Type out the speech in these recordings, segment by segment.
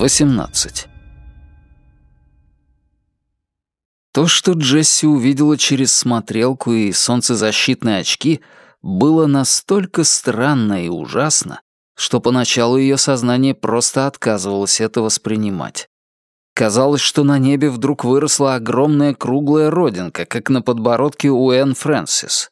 18. То, что Джесси увидела через смотрелку и солнцезащитные очки, было настолько странно и ужасно, что поначалу ее сознание просто отказывалось это воспринимать. Казалось, что на небе вдруг выросла огромная круглая родинка, как на подбородке у Энн Фрэнсис.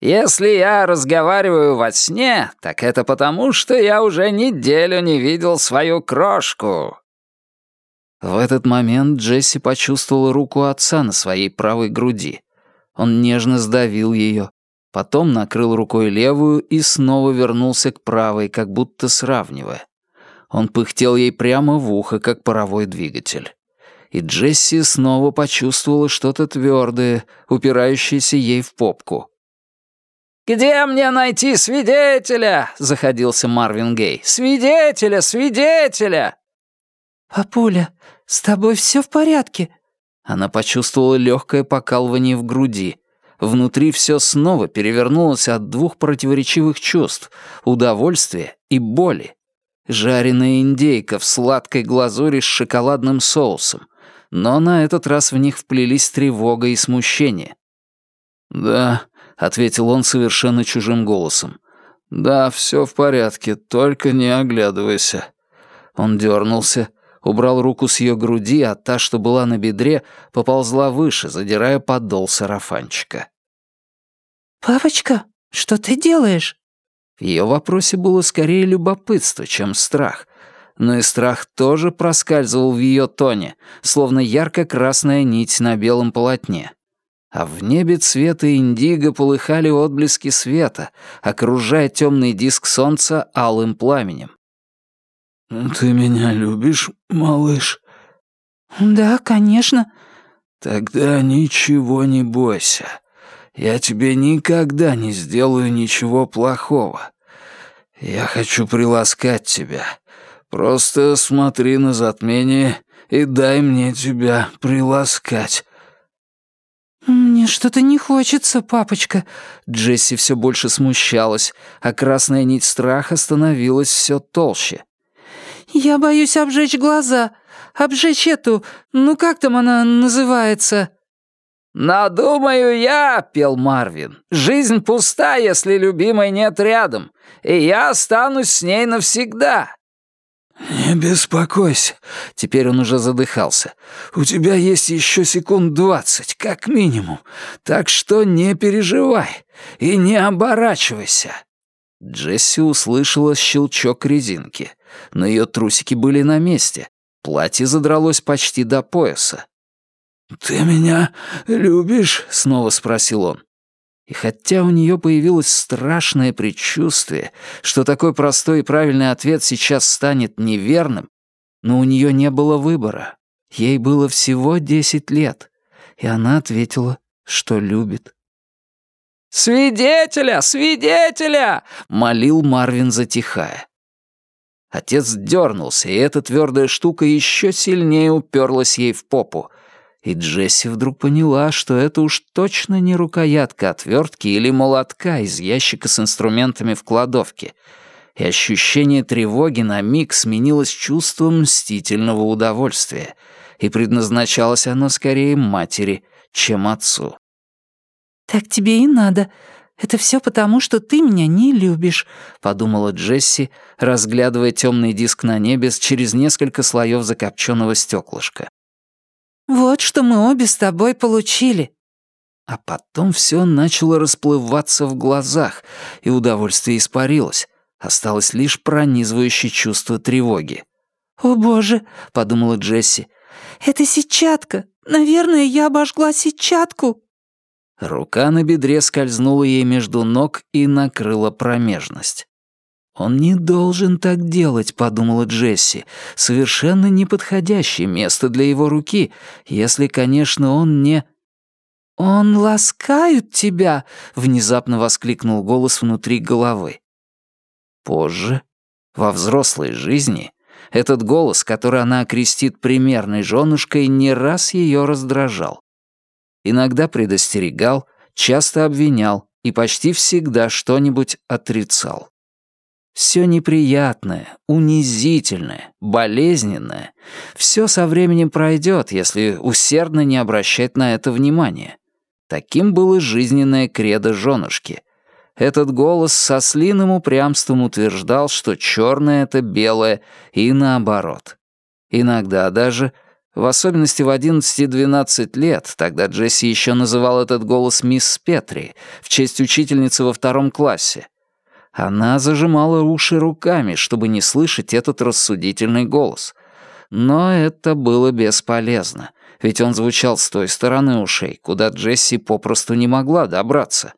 «Если я разговариваю во сне, так это потому, что я уже неделю не видел свою крошку». В этот момент Джесси почувствовала руку отца на своей правой груди. Он нежно сдавил ее, потом накрыл рукой левую и снова вернулся к правой, как будто сравнивая. Он пыхтел ей прямо в ухо, как паровой двигатель. И Джесси снова почувствовала что-то твердое, упирающееся ей в попку. «Где мне найти свидетеля?» — заходился Марвин Гей. «Свидетеля! Свидетеля!» «Папуля, с тобой все в порядке?» Она почувствовала легкое покалывание в груди. Внутри все снова перевернулось от двух противоречивых чувств — удовольствия и боли. Жареная индейка в сладкой глазури с шоколадным соусом. Но на этот раз в них вплелись тревога и смущение. «Да», — ответил он совершенно чужим голосом. «Да, все в порядке, только не оглядывайся». Он дернулся, убрал руку с ее груди, а та, что была на бедре, поползла выше, задирая подол сарафанчика. «Папочка, что ты делаешь?» В ее вопросе было скорее любопытство, чем страх. Но и страх тоже проскальзывал в ее тоне, словно ярко-красная нить на белом полотне. А в небе цвета индиго полыхали отблески света, окружая темный диск солнца алым пламенем. «Ты меня любишь, малыш?» «Да, конечно». «Тогда ничего не бойся. Я тебе никогда не сделаю ничего плохого. Я хочу приласкать тебя. Просто смотри на затмение и дай мне тебя приласкать». «Мне что-то не хочется, папочка». Джесси все больше смущалась, а красная нить страха становилась все толще. «Я боюсь обжечь глаза. Обжечь эту... Ну как там она называется?» «Надумаю я», — пел Марвин, — «жизнь пуста, если любимой нет рядом, и я останусь с ней навсегда». «Не беспокойся», — теперь он уже задыхался. «У тебя есть еще секунд двадцать, как минимум, так что не переживай и не оборачивайся». Джесси услышала щелчок резинки, но ее трусики были на месте, платье задралось почти до пояса. «Ты меня любишь?» — снова спросил он. И хотя у нее появилось страшное предчувствие, что такой простой и правильный ответ сейчас станет неверным, но у нее не было выбора. Ей было всего десять лет, и она ответила, что любит. «Свидетеля! Свидетеля!» — молил Марвин, затихая. Отец дернулся, и эта твердая штука еще сильнее уперлась ей в попу — и Джесси вдруг поняла, что это уж точно не рукоятка отвертки или молотка из ящика с инструментами в кладовке. И ощущение тревоги на миг сменилось чувством мстительного удовольствия. И предназначалось оно скорее матери, чем отцу. «Так тебе и надо. Это все потому, что ты меня не любишь», — подумала Джесси, разглядывая темный диск на небе через несколько слоев закопченного стеклышка. Вот что мы обе с тобой получили». А потом все начало расплываться в глазах, и удовольствие испарилось. Осталось лишь пронизывающее чувство тревоги. «О боже», — подумала Джесси, — «это сетчатка. Наверное, я обожгла сетчатку». Рука на бедре скользнула ей между ног и накрыла промежность. «Он не должен так делать», — подумала Джесси. «Совершенно неподходящее место для его руки, если, конечно, он не...» «Он ласкает тебя!» — внезапно воскликнул голос внутри головы. Позже, во взрослой жизни, этот голос, который она окрестит примерной женушкой, не раз ее раздражал. Иногда предостерегал, часто обвинял и почти всегда что-нибудь отрицал. Все неприятное, унизительное, болезненное, все со временем пройдет, если усердно не обращать на это внимания. Таким было жизненное кредо женушки. Этот голос со слиным упрямством утверждал, что черное — это белое, и наоборот. Иногда даже, в особенности в 11-12 лет, тогда Джесси еще называл этот голос мисс Петри в честь учительницы во втором классе, она зажимала уши руками, чтобы не слышать этот рассудительный голос. Но это было бесполезно, ведь он звучал с той стороны ушей, куда Джесси попросту не могла добраться.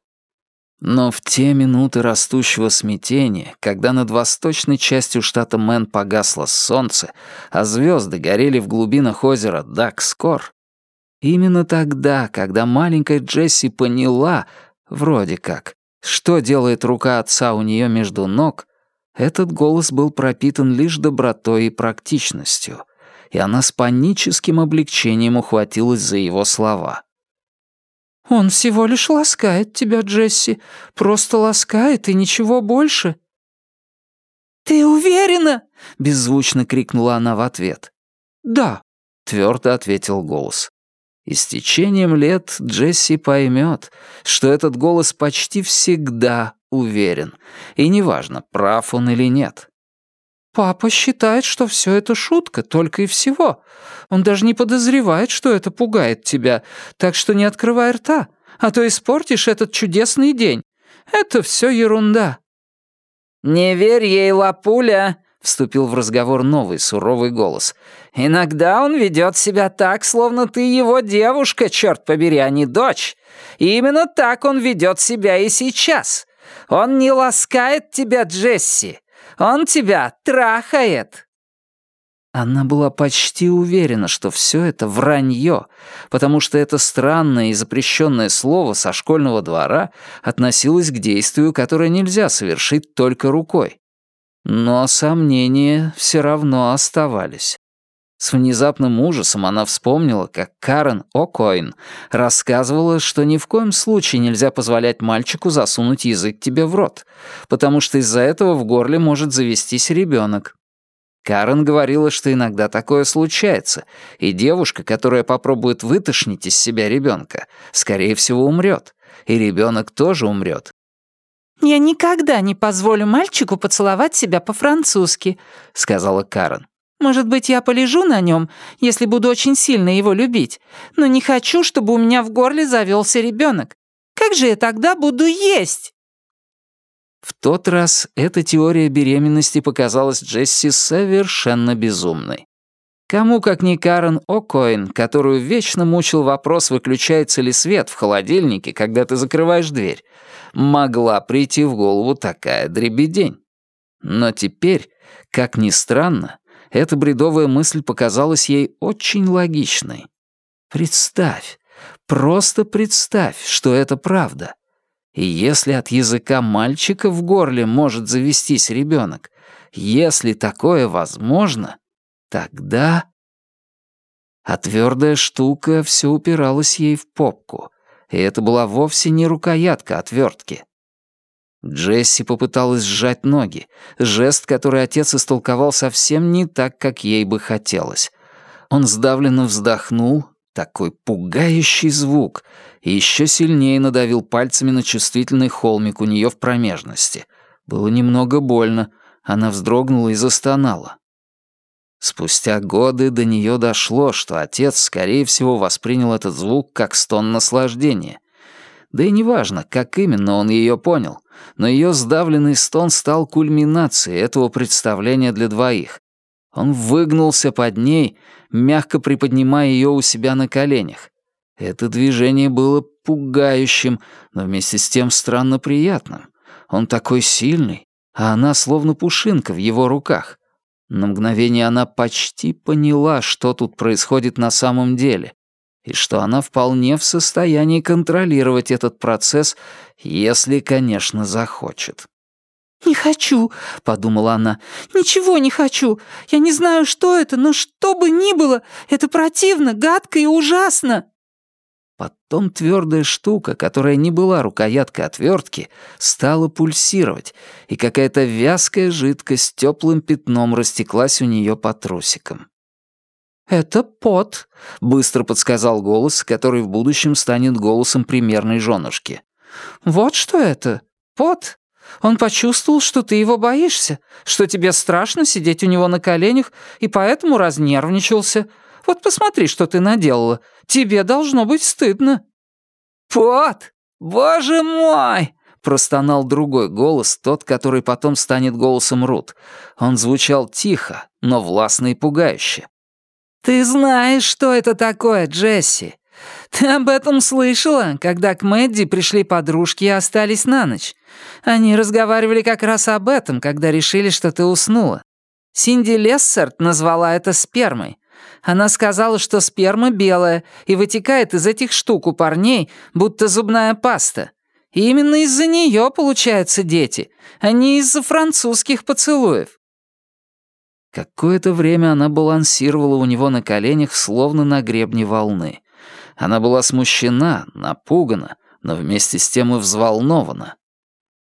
Но в те минуты растущего смятения, когда над восточной частью штата Мэн погасло солнце, а звезды горели в глубинах озера Дакскор, именно тогда, когда маленькая Джесси поняла, вроде как, что делает рука отца у нее между ног, этот голос был пропитан лишь добротой и практичностью, и она с паническим облегчением ухватилась за его слова. «Он всего лишь ласкает тебя, Джесси, просто ласкает и ничего больше». «Ты уверена?» — беззвучно крикнула она в ответ. «Да», — твердо ответил голос. И с течением лет Джесси поймет, что этот голос почти всегда уверен, и неважно, прав он или нет. «Папа считает, что все это шутка, только и всего. Он даже не подозревает, что это пугает тебя, так что не открывай рта, а то испортишь этот чудесный день. Это все ерунда». «Не верь ей, лапуля!» — вступил в разговор новый суровый голос. «Иногда он ведет себя так, словно ты его девушка, черт побери, а не дочь. И именно так он ведет себя и сейчас. Он не ласкает тебя, Джесси. Он тебя трахает». Она была почти уверена, что все это вранье, потому что это странное и запрещенное слово со школьного двора относилось к действию, которое нельзя совершить только рукой. Но сомнения все равно оставались. С внезапным ужасом она вспомнила, как Карен О'Коин рассказывала, что ни в коем случае нельзя позволять мальчику засунуть язык тебе в рот, потому что из-за этого в горле может завестись ребенок. Карен говорила, что иногда такое случается, и девушка, которая попробует вытошнить из себя ребенка, скорее всего, умрет, и ребенок тоже умрет, «Я никогда не позволю мальчику поцеловать себя по-французски», — сказала Карен. «Может быть, я полежу на нем, если буду очень сильно его любить, но не хочу, чтобы у меня в горле завелся ребенок. Как же я тогда буду есть?» В тот раз эта теория беременности показалась Джесси совершенно безумной. Кому, как не Карен О'Коин, которую вечно мучил вопрос, выключается ли свет в холодильнике, когда ты закрываешь дверь, могла прийти в голову такая дребедень. Но теперь, как ни странно, эта бредовая мысль показалась ей очень логичной. Представь, просто представь, что это правда. И если от языка мальчика в горле может завестись ребенок, если такое возможно, Тогда... А твердая штука все упиралась ей в попку, и это была вовсе не рукоятка отвертки. Джесси попыталась сжать ноги, жест, который отец истолковал совсем не так, как ей бы хотелось. Он сдавленно вздохнул, такой пугающий звук, и еще сильнее надавил пальцами на чувствительный холмик у нее в промежности. Было немного больно, она вздрогнула и застонала. Спустя годы до нее дошло, что отец, скорее всего, воспринял этот звук как стон наслаждения. Да и неважно, как именно он ее понял, но ее сдавленный стон стал кульминацией этого представления для двоих. Он выгнулся под ней, мягко приподнимая ее у себя на коленях. Это движение было пугающим, но вместе с тем странно приятным. Он такой сильный, а она словно пушинка в его руках. На мгновение она почти поняла, что тут происходит на самом деле, и что она вполне в состоянии контролировать этот процесс, если, конечно, захочет. «Не хочу», — подумала она. «Ничего не хочу. Я не знаю, что это, но что бы ни было, это противно, гадко и ужасно». Потом твердая штука, которая не была рукояткой отвертки, стала пульсировать, и какая-то вязкая жидкость теплым пятном растеклась у нее по трусикам. «Это пот», — быстро подсказал голос, который в будущем станет голосом примерной женушки. «Вот что это? Пот? Он почувствовал, что ты его боишься, что тебе страшно сидеть у него на коленях, и поэтому разнервничался. Вот посмотри, что ты наделала. Тебе должно быть стыдно». «Пот! Боже мой!» — простонал другой голос, тот, который потом станет голосом Рут. Он звучал тихо, но властно и пугающе. «Ты знаешь, что это такое, Джесси? Ты об этом слышала, когда к Мэдди пришли подружки и остались на ночь? Они разговаривали как раз об этом, когда решили, что ты уснула. Синди Лессерт назвала это спермой. Она сказала, что сперма белая и вытекает из этих штук у парней, будто зубная паста. И именно из-за нее получаются дети, а не из-за французских поцелуев. Какое-то время она балансировала у него на коленях, словно на гребне волны. Она была смущена, напугана, но вместе с тем и взволнована.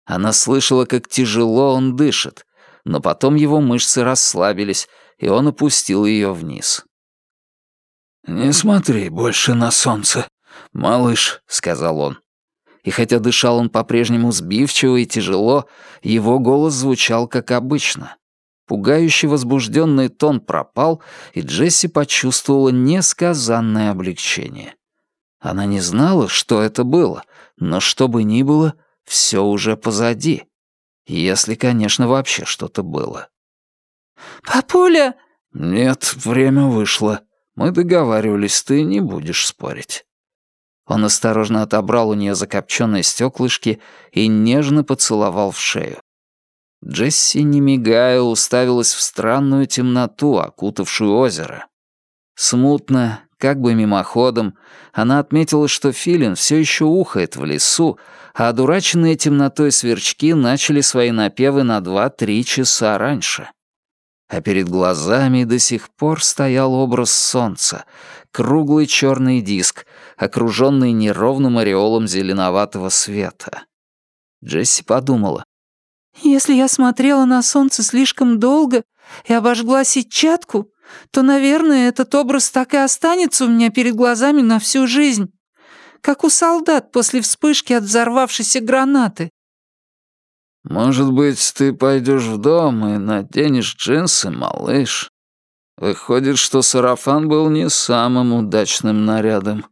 Она слышала, как тяжело он дышит, но потом его мышцы расслабились, и он опустил ее вниз. «Не смотри больше на солнце, малыш», — сказал он. И хотя дышал он по-прежнему сбивчиво и тяжело, его голос звучал как обычно. Пугающий возбужденный тон пропал, и Джесси почувствовала несказанное облегчение. Она не знала, что это было, но что бы ни было, все уже позади. Если, конечно, вообще что-то было. «Папуля!» «Нет, время вышло. Мы договаривались, ты не будешь спорить». Он осторожно отобрал у нее закопченные стеклышки и нежно поцеловал в шею. Джесси, не мигая, уставилась в странную темноту, окутавшую озеро. Смутно, как бы мимоходом, она отметила, что филин все еще ухает в лесу, а одураченные темнотой сверчки начали свои напевы на два-три часа раньше а перед глазами до сих пор стоял образ солнца, круглый черный диск, окруженный неровным ореолом зеленоватого света. Джесси подумала. «Если я смотрела на солнце слишком долго и обожгла сетчатку, то, наверное, этот образ так и останется у меня перед глазами на всю жизнь, как у солдат после вспышки от взорвавшейся гранаты. «Может быть, ты пойдешь в дом и наденешь джинсы, малыш? Выходит, что сарафан был не самым удачным нарядом».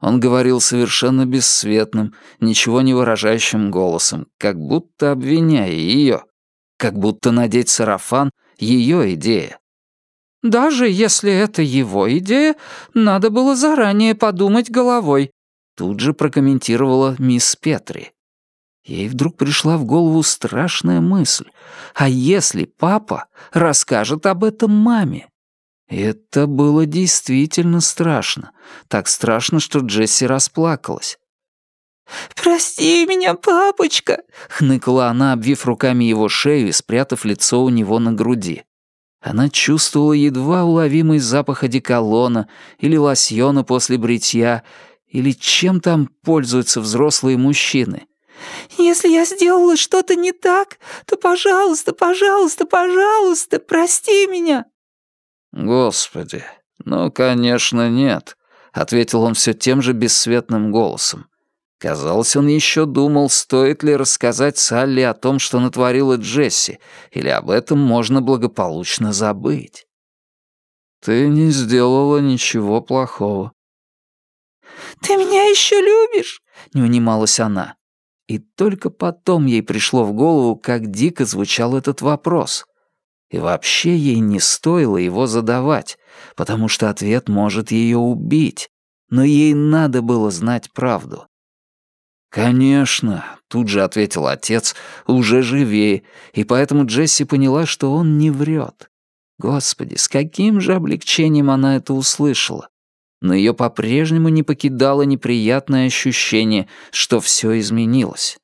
Он говорил совершенно бесцветным, ничего не выражающим голосом, как будто обвиняя ее, как будто надеть сарафан — ее идея. «Даже если это его идея, надо было заранее подумать головой», тут же прокомментировала мисс Петри. Ей вдруг пришла в голову страшная мысль. А если папа расскажет об этом маме? Это было действительно страшно. Так страшно, что Джесси расплакалась. «Прости меня, папочка!» — хныкала она, обвив руками его шею и спрятав лицо у него на груди. Она чувствовала едва уловимый запах одеколона или лосьона после бритья, или чем там пользуются взрослые мужчины — если я сделала что-то не так, то, пожалуйста, пожалуйста, пожалуйста, прости меня». «Господи, ну, конечно, нет», — ответил он все тем же бесцветным голосом. Казалось, он еще думал, стоит ли рассказать Салли о том, что натворила Джесси, или об этом можно благополучно забыть. «Ты не сделала ничего плохого». «Ты меня еще любишь?» — не унималась она. И только потом ей пришло в голову, как дико звучал этот вопрос. И вообще ей не стоило его задавать, потому что ответ может ее убить. Но ей надо было знать правду. «Конечно», — тут же ответил отец, уже живее, и поэтому Джесси поняла, что он не врет. Господи, с каким же облегчением она это услышала но ее по-прежнему не покидало неприятное ощущение, что все изменилось.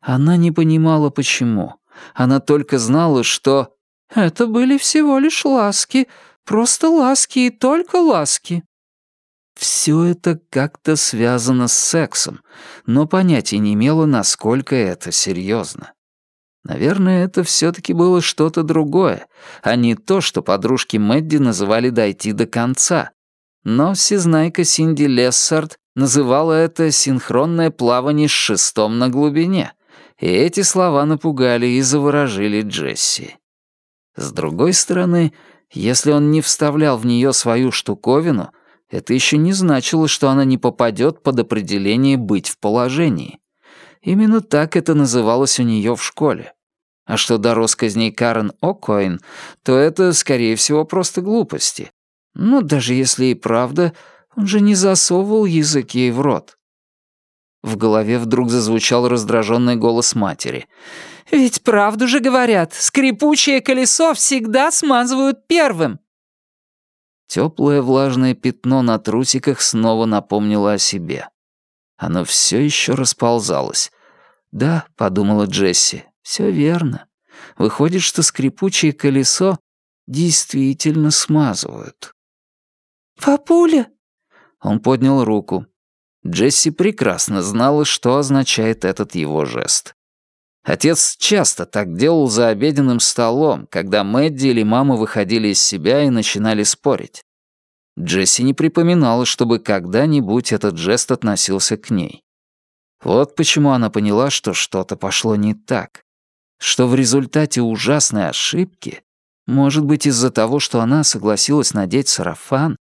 Она не понимала, почему. Она только знала, что «это были всего лишь ласки, просто ласки и только ласки». Все это как-то связано с сексом, но понятия не имела, насколько это серьезно. Наверное, это все-таки было что-то другое, а не то, что подружки Мэдди называли «дойти до конца». Но всезнайка Синди Лессард называла это «синхронное плавание с шестом на глубине», и эти слова напугали и заворожили Джесси. С другой стороны, если он не вставлял в нее свою штуковину, это еще не значило, что она не попадет под определение «быть в положении». Именно так это называлось у нее в школе. А что до росказней Карен О'Коин, то это, скорее всего, просто глупости. Ну, даже если и правда, он же не засовывал язык ей в рот. В голове вдруг зазвучал раздраженный голос матери. «Ведь правду же говорят, скрипучее колесо всегда смазывают первым!» Теплое влажное пятно на трусиках снова напомнило о себе. Оно все еще расползалось. «Да», — подумала Джесси, — «все верно. Выходит, что скрипучее колесо действительно смазывают». «Папуля!» Он поднял руку. Джесси прекрасно знала, что означает этот его жест. Отец часто так делал за обеденным столом, когда Мэдди или мама выходили из себя и начинали спорить. Джесси не припоминала, чтобы когда-нибудь этот жест относился к ней. Вот почему она поняла, что что-то пошло не так. Что в результате ужасной ошибки, может быть из-за того, что она согласилась надеть сарафан,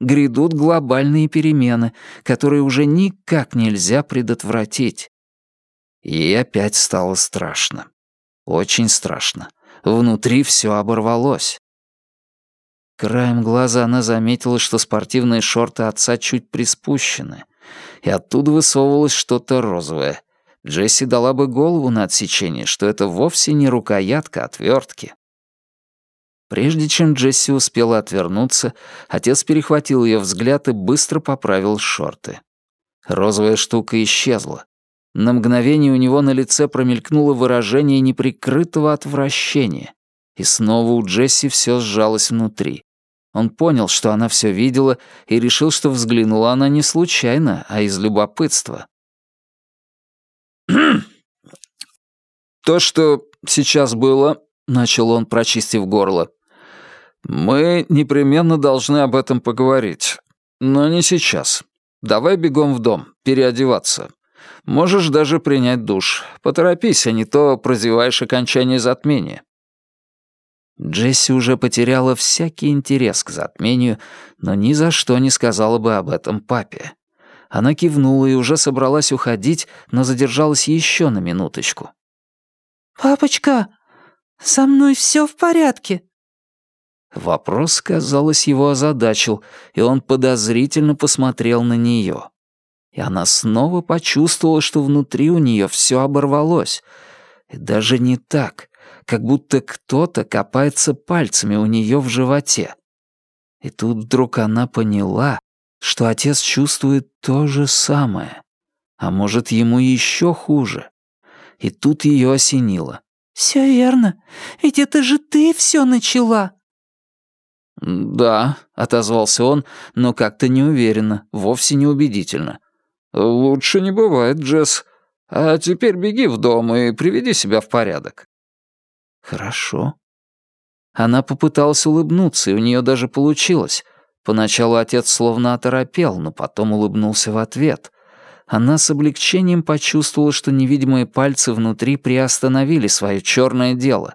грядут глобальные перемены, которые уже никак нельзя предотвратить. Ей опять стало страшно. Очень страшно. Внутри все оборвалось. Краем глаза она заметила, что спортивные шорты отца чуть приспущены, и оттуда высовывалось что-то розовое. Джесси дала бы голову на отсечение, что это вовсе не рукоятка отвертки. Прежде чем Джесси успела отвернуться, отец перехватил ее взгляд и быстро поправил шорты. Розовая штука исчезла. На мгновение у него на лице промелькнуло выражение неприкрытого отвращения. И снова у Джесси все сжалось внутри. Он понял, что она все видела, и решил, что взглянула она не случайно, а из любопытства. «То, что сейчас было», — начал он, прочистив горло, «Мы непременно должны об этом поговорить. Но не сейчас. Давай бегом в дом, переодеваться. Можешь даже принять душ. Поторопись, а не то прозеваешь окончание затмения». Джесси уже потеряла всякий интерес к затмению, но ни за что не сказала бы об этом папе. Она кивнула и уже собралась уходить, но задержалась еще на минуточку. «Папочка, со мной все в порядке?» Вопрос, казалось, его озадачил, и он подозрительно посмотрел на нее. И она снова почувствовала, что внутри у нее все оборвалось. И даже не так, как будто кто-то копается пальцами у нее в животе. И тут вдруг она поняла, что отец чувствует то же самое. А может, ему еще хуже. И тут ее осенило. «Все верно, ведь это же ты все начала!» «Да», — отозвался он, но как-то неуверенно, вовсе не убедительно. «Лучше не бывает, Джесс. А теперь беги в дом и приведи себя в порядок». «Хорошо». Она попыталась улыбнуться, и у нее даже получилось. Поначалу отец словно оторопел, но потом улыбнулся в ответ. Она с облегчением почувствовала, что невидимые пальцы внутри приостановили свое черное дело.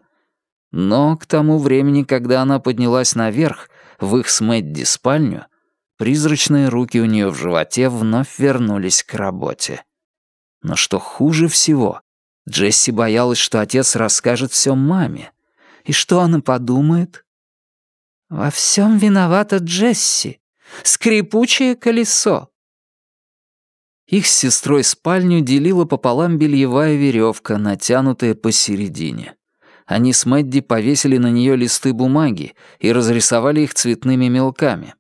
Но к тому времени, когда она поднялась наверх, в их с Мэдди спальню, призрачные руки у нее в животе вновь вернулись к работе. Но что хуже всего, Джесси боялась, что отец расскажет все маме. И что она подумает? «Во всем виновата Джесси. Скрипучее колесо». Их с сестрой спальню делила пополам бельевая веревка, натянутая посередине они с Мэдди повесили на нее листы бумаги и разрисовали их цветными мелками.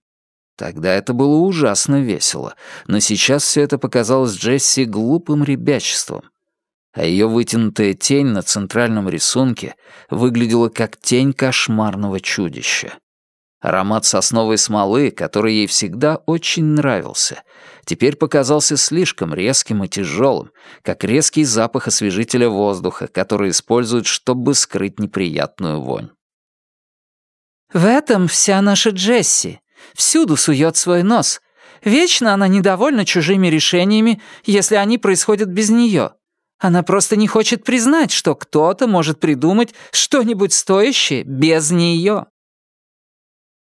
Тогда это было ужасно весело, но сейчас все это показалось Джесси глупым ребячеством. А ее вытянутая тень на центральном рисунке выглядела как тень кошмарного чудища. Аромат сосновой смолы, который ей всегда очень нравился, теперь показался слишком резким и тяжелым, как резкий запах освежителя воздуха, который используют, чтобы скрыть неприятную вонь. «В этом вся наша Джесси. Всюду сует свой нос. Вечно она недовольна чужими решениями, если они происходят без нее. Она просто не хочет признать, что кто-то может придумать что-нибудь стоящее без нее.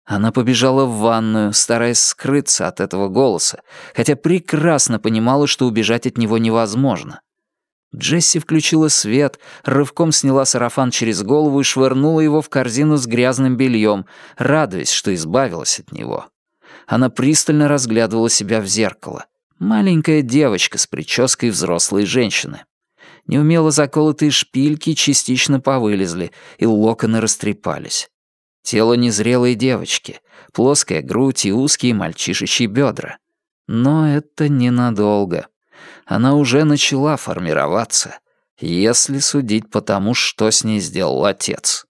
Она побежала в ванную, стараясь скрыться от этого голоса, хотя прекрасно понимала, что убежать от него невозможно. Джесси включила свет, рывком сняла сарафан через голову и швырнула его в корзину с грязным бельем, радуясь, что избавилась от него. Она пристально разглядывала себя в зеркало. Маленькая девочка с прической взрослой женщины. Неумело заколотые шпильки частично повылезли, и локоны растрепались. Тело незрелой девочки, плоская грудь и узкие мальчишечьи бедра. Но это ненадолго она уже начала формироваться, если судить по тому, что с ней сделал отец.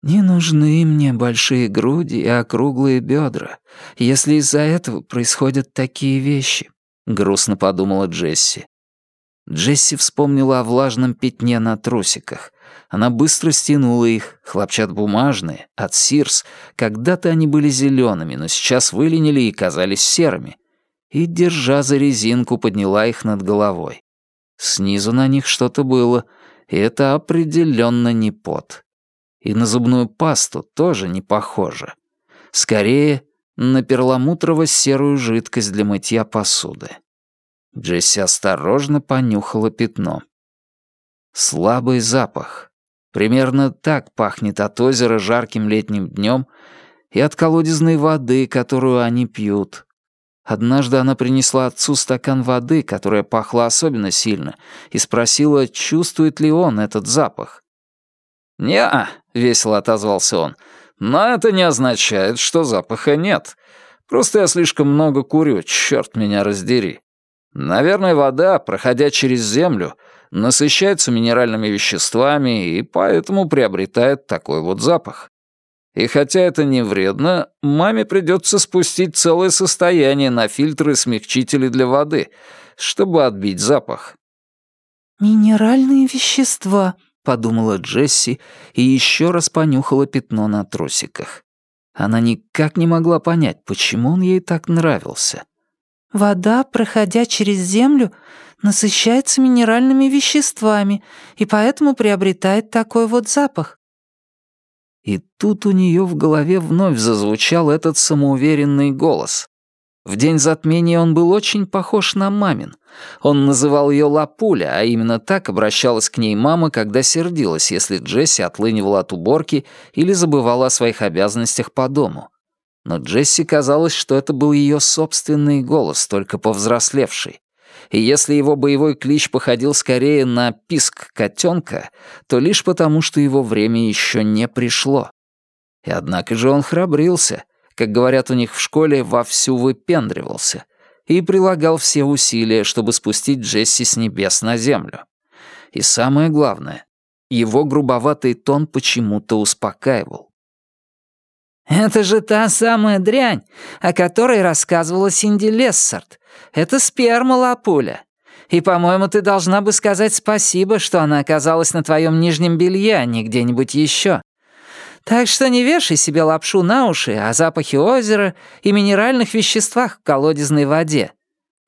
«Не нужны мне большие груди и округлые бедра, если из-за этого происходят такие вещи», — грустно подумала Джесси. Джесси вспомнила о влажном пятне на трусиках. Она быстро стянула их, хлопчат-бумажные, от Сирс. Когда-то они были зелеными, но сейчас выленили и казались серыми и, держа за резинку, подняла их над головой. Снизу на них что-то было, и это определенно не пот. И на зубную пасту тоже не похоже. Скорее, на перламутрово-серую жидкость для мытья посуды. Джесси осторожно понюхала пятно. Слабый запах. Примерно так пахнет от озера жарким летним днем и от колодезной воды, которую они пьют, Однажды она принесла отцу стакан воды, которая пахла особенно сильно, и спросила, чувствует ли он этот запах. «Не-а», весело отозвался он, — «но это не означает, что запаха нет. Просто я слишком много курю, черт меня раздери. Наверное, вода, проходя через землю, насыщается минеральными веществами и поэтому приобретает такой вот запах. И хотя это не вредно, маме придется спустить целое состояние на фильтры и смягчители для воды, чтобы отбить запах. «Минеральные вещества», — подумала Джесси и еще раз понюхала пятно на трусиках. Она никак не могла понять, почему он ей так нравился. «Вода, проходя через землю, насыщается минеральными веществами и поэтому приобретает такой вот запах. И тут у нее в голове вновь зазвучал этот самоуверенный голос. В день затмения он был очень похож на мамин. Он называл ее Лапуля, а именно так обращалась к ней мама, когда сердилась, если Джесси отлынивала от уборки или забывала о своих обязанностях по дому. Но Джесси казалось, что это был ее собственный голос, только повзрослевший и если его боевой клич походил скорее на писк котенка, то лишь потому, что его время еще не пришло. И однако же он храбрился, как говорят у них в школе, вовсю выпендривался, и прилагал все усилия, чтобы спустить Джесси с небес на землю. И самое главное, его грубоватый тон почему-то успокаивал. «Это же та самая дрянь, о которой рассказывала Синди Лессард. Это сперма лапуля. И, по-моему, ты должна бы сказать спасибо, что она оказалась на твоем нижнем белье, а не где-нибудь еще. Так что не вешай себе лапшу на уши о запахе озера и минеральных веществах в колодезной воде.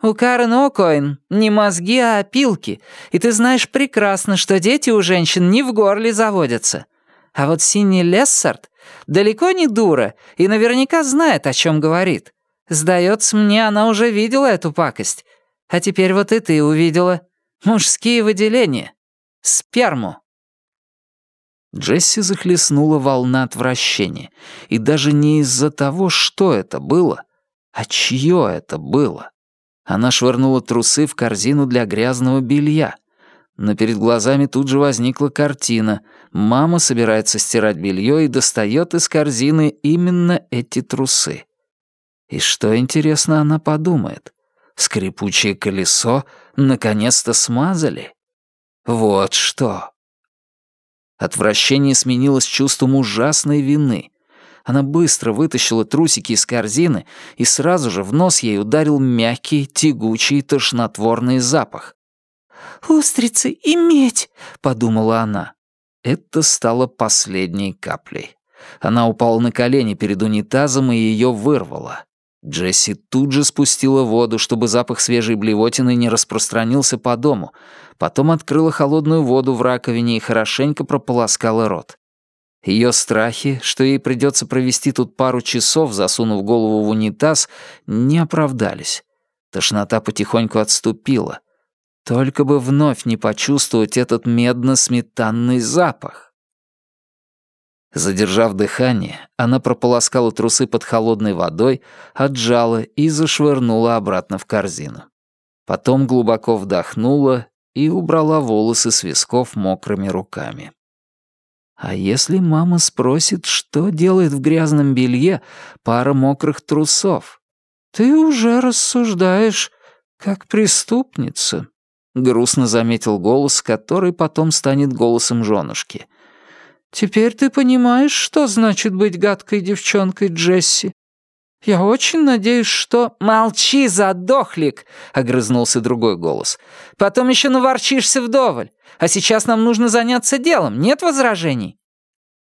У Карен О'Коин не мозги, а опилки, и ты знаешь прекрасно, что дети у женщин не в горле заводятся. А вот Синни Лессард далеко не дура и наверняка знает, о чем говорит. Сдается мне, она уже видела эту пакость. А теперь вот и ты увидела. Мужские выделения. Сперму. Джесси захлестнула волна отвращения. И даже не из-за того, что это было, а чье это было. Она швырнула трусы в корзину для грязного белья — но перед глазами тут же возникла картина. Мама собирается стирать белье и достает из корзины именно эти трусы. И что, интересно, она подумает? Скрипучее колесо наконец-то смазали? Вот что. Отвращение сменилось чувством ужасной вины. Она быстро вытащила трусики из корзины, и сразу же в нос ей ударил мягкий, тягучий, тошнотворный запах. «Устрицы и медь!» — подумала она. Это стало последней каплей. Она упала на колени перед унитазом и ее вырвало. Джесси тут же спустила воду, чтобы запах свежей блевотины не распространился по дому, потом открыла холодную воду в раковине и хорошенько прополоскала рот. Ее страхи, что ей придется провести тут пару часов, засунув голову в унитаз, не оправдались. Тошнота потихоньку отступила. Только бы вновь не почувствовать этот медно-сметанный запах. Задержав дыхание, она прополоскала трусы под холодной водой, отжала и зашвырнула обратно в корзину. Потом глубоко вдохнула и убрала волосы с висков мокрыми руками. А если мама спросит, что делает в грязном белье пара мокрых трусов? Ты уже рассуждаешь, как преступница, — грустно заметил голос, который потом станет голосом женушки — Теперь ты понимаешь, что значит быть гадкой девчонкой, Джесси? Я очень надеюсь, что...» «Молчи, задохлик!» — огрызнулся другой голос. «Потом еще наворчишься вдоволь. А сейчас нам нужно заняться делом. Нет возражений?»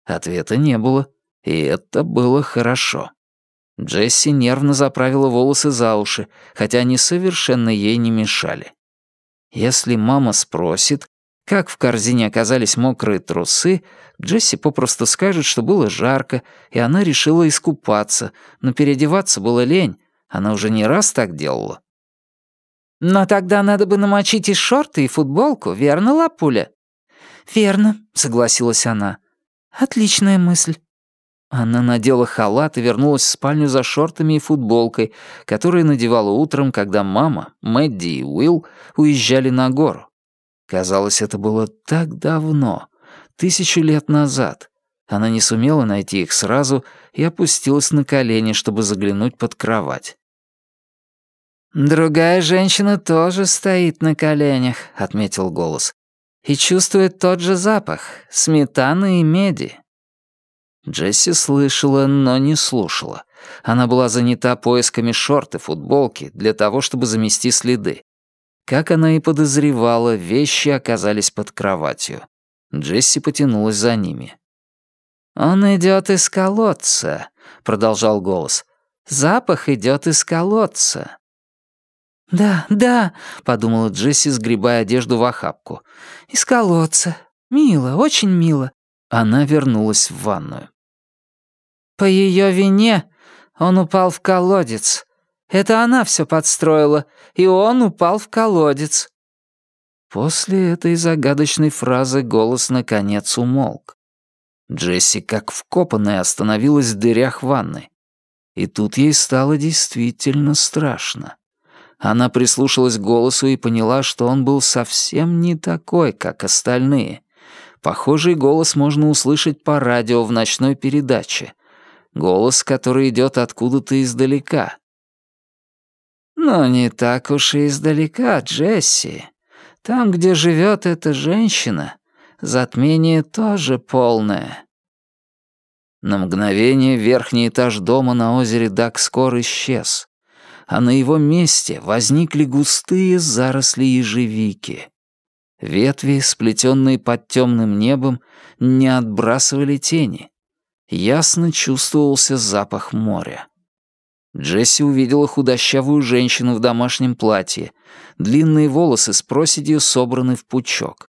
Ответа не было, и это было хорошо. Джесси нервно заправила волосы за уши, хотя они совершенно ей не мешали. Если мама спросит, как в корзине оказались мокрые трусы, Джесси попросту скажет, что было жарко, и она решила искупаться, но переодеваться было лень, она уже не раз так делала. «Но тогда надо бы намочить и шорты, и футболку, верно, Лапуля?» «Верно», — согласилась она. «Отличная мысль». Она надела халат и вернулась в спальню за шортами и футболкой, которые надевала утром, когда мама, Мэдди и Уилл уезжали на гору. Казалось, это было так давно, тысячу лет назад. Она не сумела найти их сразу и опустилась на колени, чтобы заглянуть под кровать. «Другая женщина тоже стоит на коленях», — отметил голос, «и чувствует тот же запах — сметаны и меди». Джесси слышала, но не слушала. Она была занята поисками шорт и футболки для того, чтобы замести следы. Как она и подозревала, вещи оказались под кроватью. Джесси потянулась за ними. «Он идет из колодца», — продолжал голос. «Запах идет из колодца». «Да, да», — подумала Джесси, сгребая одежду в охапку. «Из колодца. Мило, очень мило». Она вернулась в ванную. «По ее вине он упал в колодец. Это она все подстроила, и он упал в колодец». После этой загадочной фразы голос наконец умолк. Джесси, как вкопанная, остановилась в дырях ванны. И тут ей стало действительно страшно. Она прислушалась к голосу и поняла, что он был совсем не такой, как остальные. Похожий голос можно услышать по радио в ночной передаче. Голос, который идет откуда-то издалека. «Но не так уж и издалека, Джесси. Там, где живет эта женщина, затмение тоже полное». На мгновение верхний этаж дома на озере Дакскор исчез, а на его месте возникли густые заросли ежевики. Ветви, сплетенные под темным небом, не отбрасывали тени. Ясно чувствовался запах моря. Джесси увидела худощавую женщину в домашнем платье. Длинные волосы с проседью собраны в пучок.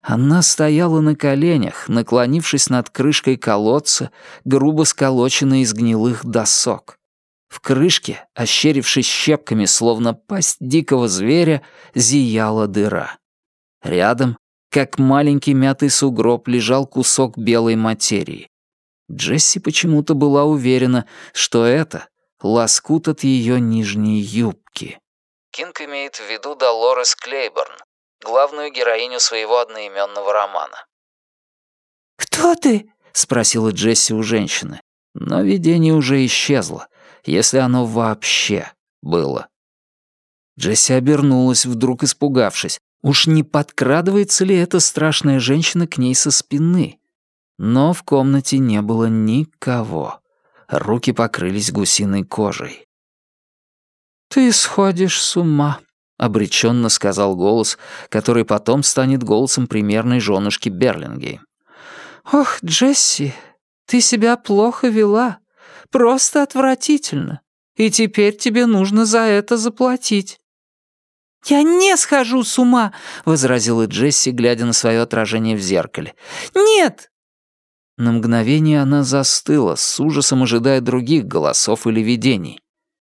Она стояла на коленях, наклонившись над крышкой колодца, грубо сколоченной из гнилых досок. В крышке, ощерившись щепками, словно пасть дикого зверя, зияла дыра. Рядом, как маленький мятый сугроб, лежал кусок белой материи. Джесси почему-то была уверена, что это лоскут от ее нижней юбки. Кинг имеет в виду Долорес Клейборн, главную героиню своего одноименного романа. «Кто ты?» — спросила Джесси у женщины. Но видение уже исчезло, если оно вообще было. Джесси обернулась, вдруг испугавшись. Уж не подкрадывается ли эта страшная женщина к ней со спины? Но в комнате не было никого. руки покрылись гусиной кожей. «Ты сходишь с ума», — обреченно сказал голос, который потом станет голосом примерной женушки Берлингейм. «Ох, Джесси, ты себя плохо вела. Просто отвратительно. И теперь тебе нужно за это заплатить». «Я не схожу с ума!» — возразила Джесси, глядя на свое отражение в зеркале. «Нет!» На мгновение она застыла, с ужасом ожидая других голосов или видений.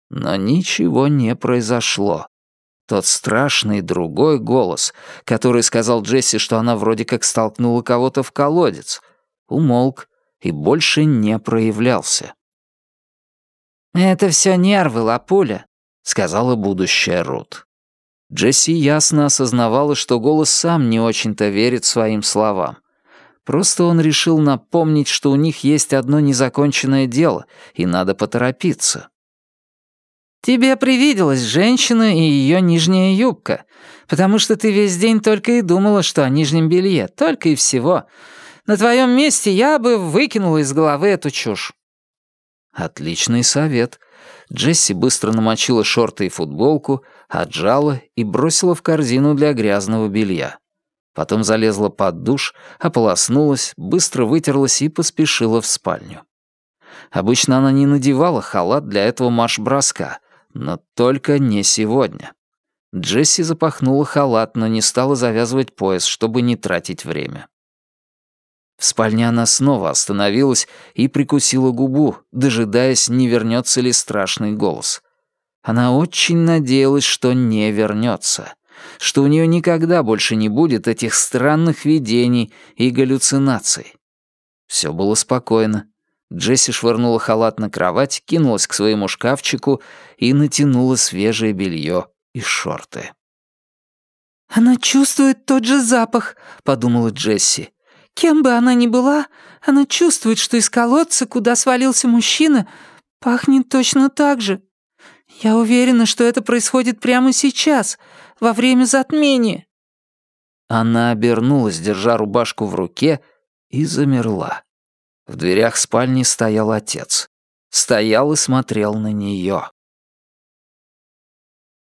Но ничего не произошло. Тот страшный другой голос, который сказал Джесси, что она вроде как столкнула кого-то в колодец, умолк и больше не проявлялся. «Это все нервы, лапуля», — сказала будущая Рут. Джесси ясно осознавала, что голос сам не очень-то верит своим словам. Просто он решил напомнить, что у них есть одно незаконченное дело, и надо поторопиться. «Тебе привиделась женщина и ее нижняя юбка, потому что ты весь день только и думала, что о нижнем белье, только и всего. На твоем месте я бы выкинула из головы эту чушь». Отличный совет. Джесси быстро намочила шорты и футболку, отжала и бросила в корзину для грязного белья. Потом залезла под душ, ополоснулась, быстро вытерлась и поспешила в спальню. Обычно она не надевала халат для этого марш-броска, но только не сегодня. Джесси запахнула халат, но не стала завязывать пояс, чтобы не тратить время. В спальне она снова остановилась и прикусила губу, дожидаясь, не вернется ли страшный голос. Она очень надеялась, что не вернется, что у нее никогда больше не будет этих странных видений и галлюцинаций. Все было спокойно. Джесси швырнула халат на кровать, кинулась к своему шкафчику и натянула свежее белье и шорты. «Она чувствует тот же запах», — подумала Джесси. «Кем бы она ни была, она чувствует, что из колодца, куда свалился мужчина, пахнет точно так же. Я уверена, что это происходит прямо сейчас, во время затмения». Она обернулась, держа рубашку в руке, и замерла. В дверях спальни стоял отец. Стоял и смотрел на нее.